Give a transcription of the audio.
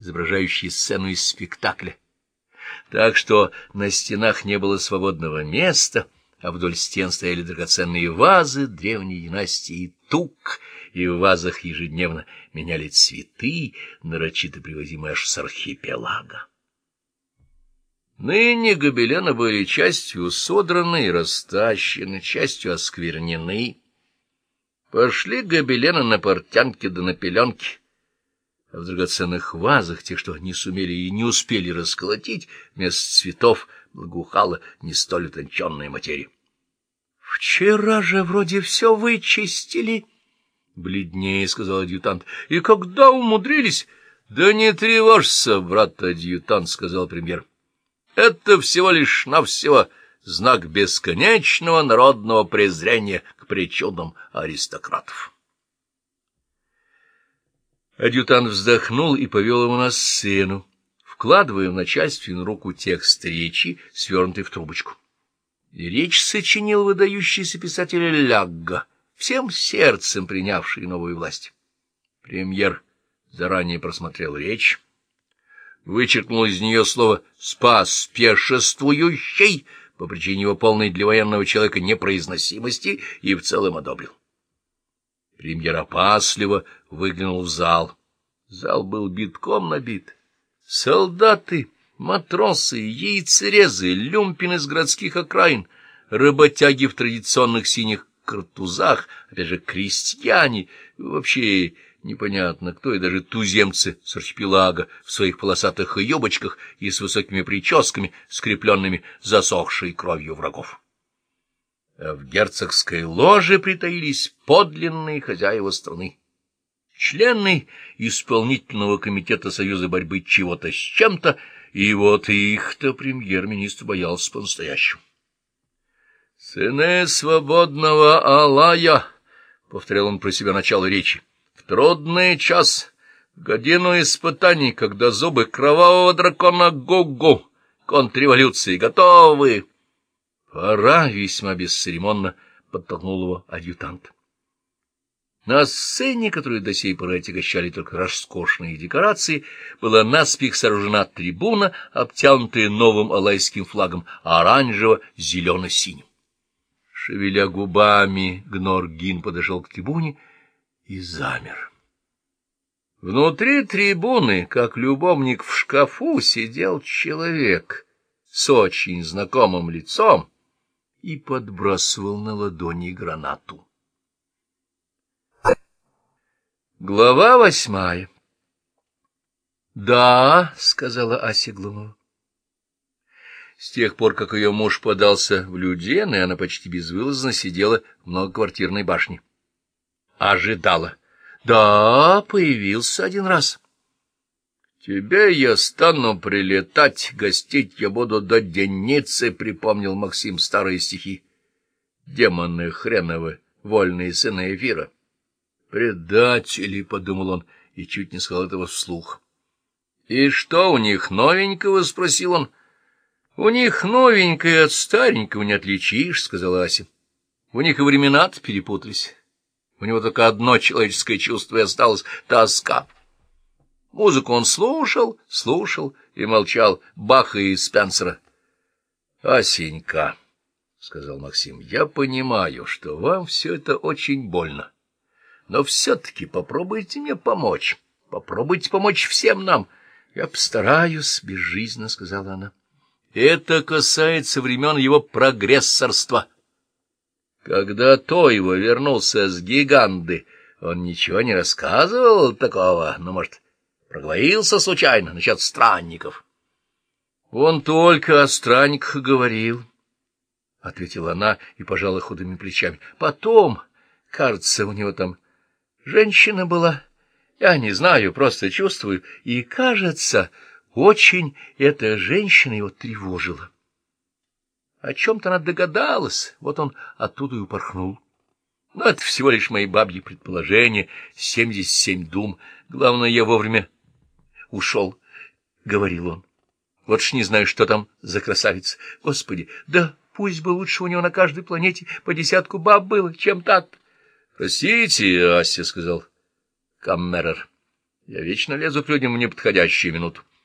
изображающие сцену из спектакля. Так что на стенах не было свободного места, а вдоль стен стояли драгоценные вазы древней династии Тук, и в вазах ежедневно меняли цветы, нарочито привозимые аж с архипелага. Ныне гобелены были частью содраны и растащены, частью осквернены. Пошли гобелены на портянке да на пеленке, в драгоценных вазах, те, что не сумели и не успели расколотить, вместо цветов благоухала не столь утонченная материя. — Вчера же вроде все вычистили, — бледнее сказал адъютант. — И когда умудрились? — Да не тревожься, брат-адъютант, — сказал премьер. — Это всего лишь навсего знак бесконечного народного презрения к причудам аристократов. Адъютант вздохнул и повел его на сцену, вкладывая в начальственную руку текст речи, свернутый в трубочку. Речь сочинил выдающийся писатель Лягга, всем сердцем принявший новую власть. Премьер заранее просмотрел речь, вычеркнул из нее слово «спас пешествующий» по причине его полной для военного человека непроизносимости и в целом одобрил. Премьер опасливо выглянул в зал. Зал был битком набит. Солдаты, матросы, яйцерезы, люмпины из городских окраин, работяги в традиционных синих картузах, опять же, крестьяне, вообще непонятно кто, и даже туземцы с архипелага в своих полосатых юбочках и с высокими прическами, скрепленными засохшей кровью врагов в герцогской ложе притаились подлинные хозяева страны. Члены исполнительного комитета Союза борьбы чего-то с чем-то, и вот их-то премьер-министр боялся по-настоящему. — Сыны свободного Алая, — повторял он про себя начало речи, — в трудный час, в годину испытаний, когда зубы кровавого дракона Гугу контрреволюции готовы. «Пора!» — весьма бесцеремонно подтолкнул его адъютант. На сцене, которую до сей поры отягощали только роскошные декорации, была наспех сооружена трибуна, обтянутая новым алайским флагом, оранжево-зелено-синим. Шевеля губами, Гноргин подошел к трибуне и замер. Внутри трибуны, как любовник в шкафу, сидел человек с очень знакомым лицом, и подбрасывал на ладони гранату. Глава восьмая «Да», — сказала Ася Глумова. С тех пор, как ее муж подался в Люден, и она почти безвылазно сидела в многоквартирной башне. Ожидала. «Да, появился один раз». «Тебе я стану прилетать, гостить я буду до денницы», — припомнил Максим старые стихи. «Демоны хреновы, вольные сыны эфира». «Предатели», — подумал он, и чуть не сказал этого вслух. «И что у них новенького?» — спросил он. «У них новенькое от старенького не отличишь», — сказала Ася. «У них и времена-то перепутались. У него только одно человеческое чувство и осталось — тоска». Музыку он слушал, слушал и молчал, Баха и Спенсера. — Асенька, — сказал Максим, — я понимаю, что вам все это очень больно. Но все-таки попробуйте мне помочь. Попробуйте помочь всем нам. — Я постараюсь, — безжизненно сказала она. — Это касается времен его прогрессорства. Когда то его вернулся с гиганды, он ничего не рассказывал такого, ну, может... Проговорился случайно насчет странников. — Он только о странниках говорил, — ответила она и пожала худыми плечами. — Потом, кажется, у него там женщина была. Я не знаю, просто чувствую. И, кажется, очень эта женщина его тревожила. О чем-то она догадалась, вот он оттуда и упорхнул. Но это всего лишь мои бабьи предположения, семьдесят семь дум. Главное, я вовремя ушел, — говорил он. Вот ж не знаю, что там за красавица. Господи, да пусть бы лучше у него на каждой планете по десятку баб было, чем так-то. — Простите, Ася, — сказал Каммерер, — Я вечно лезу к людям в неподходящую минуту.